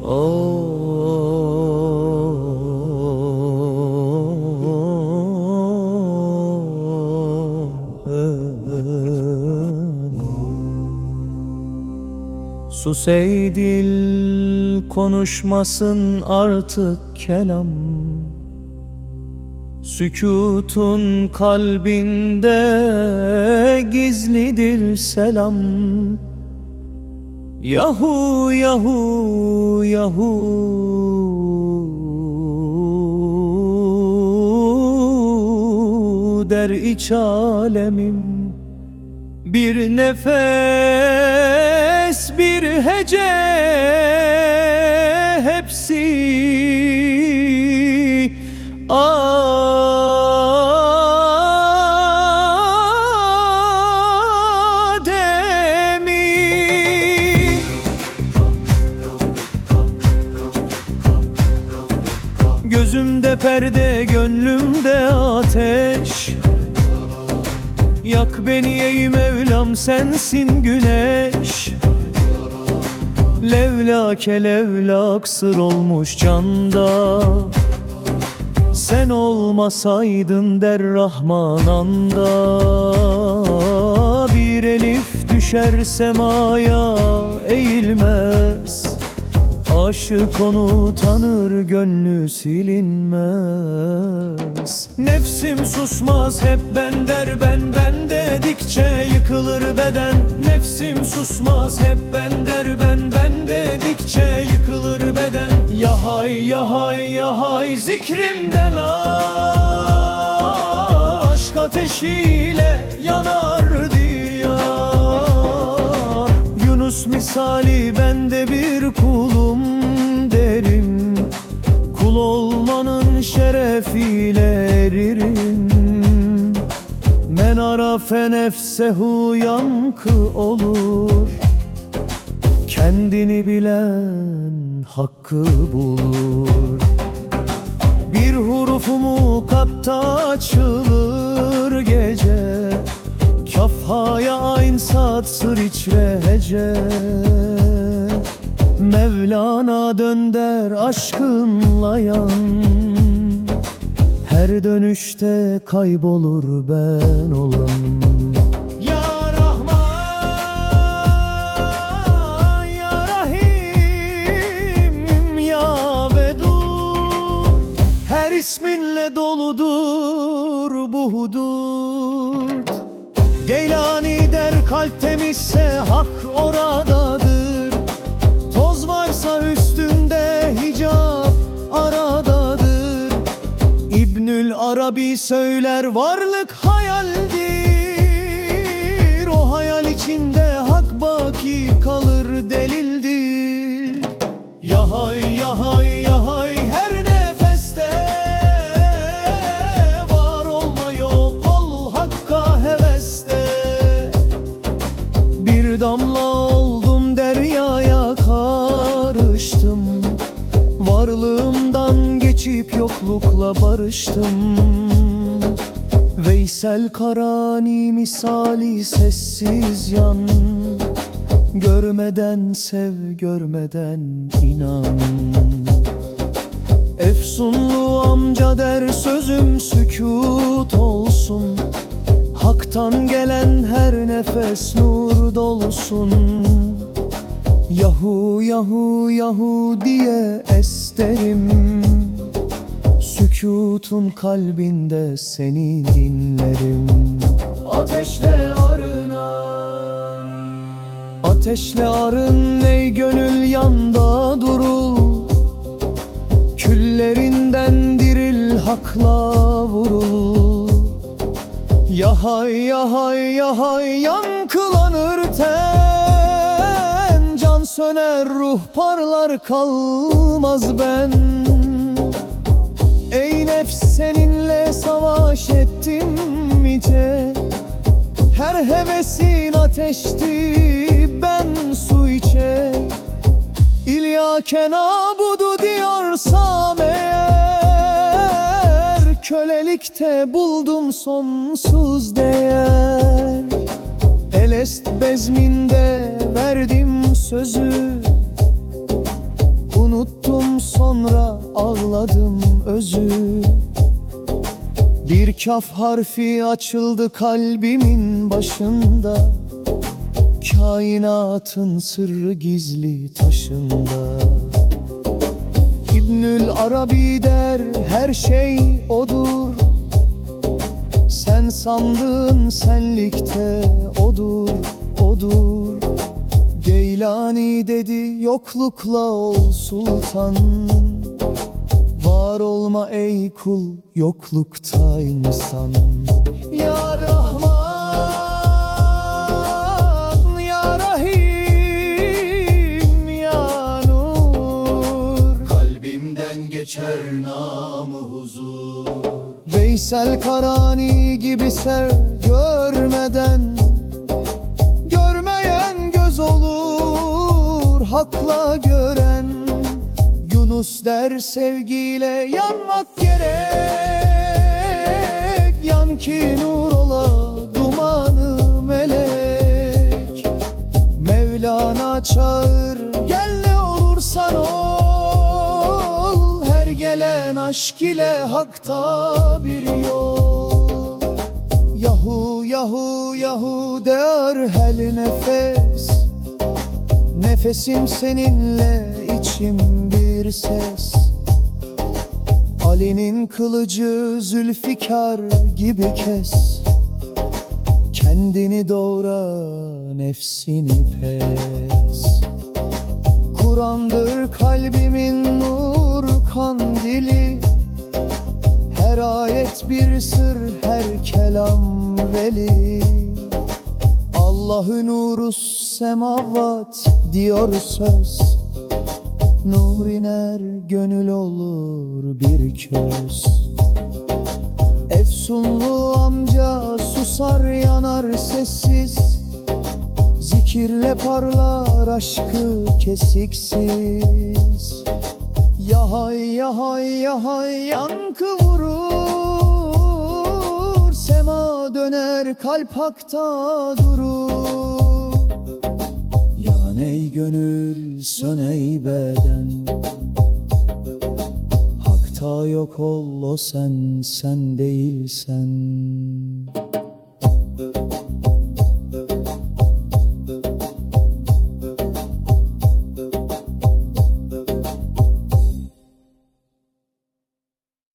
Sus ey konuşmasın artık kelam Sükutun kalbinde gizlidir selam Yahu yahu yahu. Der iç alemim bir nefes bir hece perde, gönlümde ateş. Yak beni ey Mevlam sensin güneş. Levlake levlak sır olmuş canda. Sen olmasaydın der Rahman anda. Bir elif düşer semaya eğilmez Aşık onu tanır gönlü silinmez. Nefsim susmaz hep ben der ben ben dedikçe yıkılır beden. Nefsim susmaz hep ben der ben ben dedikçe yıkılır beden. Yahay yahay yahay zikrimden aşk ateşiyle yanar Yunus misali ben de bir kulum derim Kul olmanın şerefiyle eririm Men arafe nefsehu yankı olur. Kendini bilen hakkı bulur. Bir hurufumu katta açılır Kafhaya ayn saat sır içre hece. Mevlana dönder aşkınla yan. Her dönüşte kaybolur ben olan kalp temizse hak oradadır. Toz varsa üstünde hicap aradadır. İbnül Arabi söyler varlık hayaldir yoklukla barıştım. Veysel Karani misali sessiz yan. Görmeden sev görmeden inan. Efsunlu amca der sözüm sükut olsun. Hak'tan gelen her nefes nur dolusun Yahu yahu yahu diye esterim Sükutun kalbinde seni dinlerim Ateşle arınan. Ateşle arın ey gönül yanda durul. Küllerinden diril hakla vurul. Yahay yahay yahay yankılanır ten. Can söner ruh parlar kalmaz ben seninle savaş ettim iyice Her hevesin ateşti ben su içe. İlyâke nabudu diyorsam eğer Kölelikte buldum sonsuz değer. Elest bezminde verdim sözü Güldüm sonra ağladım özü Bir kaf harfi açıldı kalbimin başında. Kainatın sırrı gizli taşında. İbnül Arabi der her şey odur. Sen sandığın senlikte odur, odur. Geylani dedi yoklukla ol sultan Var olma ey kul yoklukta insan Ya Rahman Ya Rahim Ya Nur. Kalbimden geçer namı huzur. Veysel Karani gibi sev görmeden Görmeyen göz olur hakla gören Yunus der sevgiyle yanmak gerek. Yan ki nur ola dumanı melek. Mevlana çağır gel ne olursan ol. Her gelen aşk ile hakta bir yol. Yahu yahu yahu der her nefes. Nefesim seninle içim ses. Ali'nin kılıcı Zülfikar gibi kes. Kendini doğra nefsini pes. Kur'an'dır kalbimin nur kandili. Her ayet bir sır her kelam veli. Allah'ın nuru semavat diyor söz Nur iner gönül olur bir köz. Efsunlu amca susar yanar sessiz. Zikirle parlar aşkı kesiksiz. Yahay yahay yahay yankı vurur. Sema döner kalp hakta durur gönül sön ey beden. Hakta yok ol o sen sen değilsen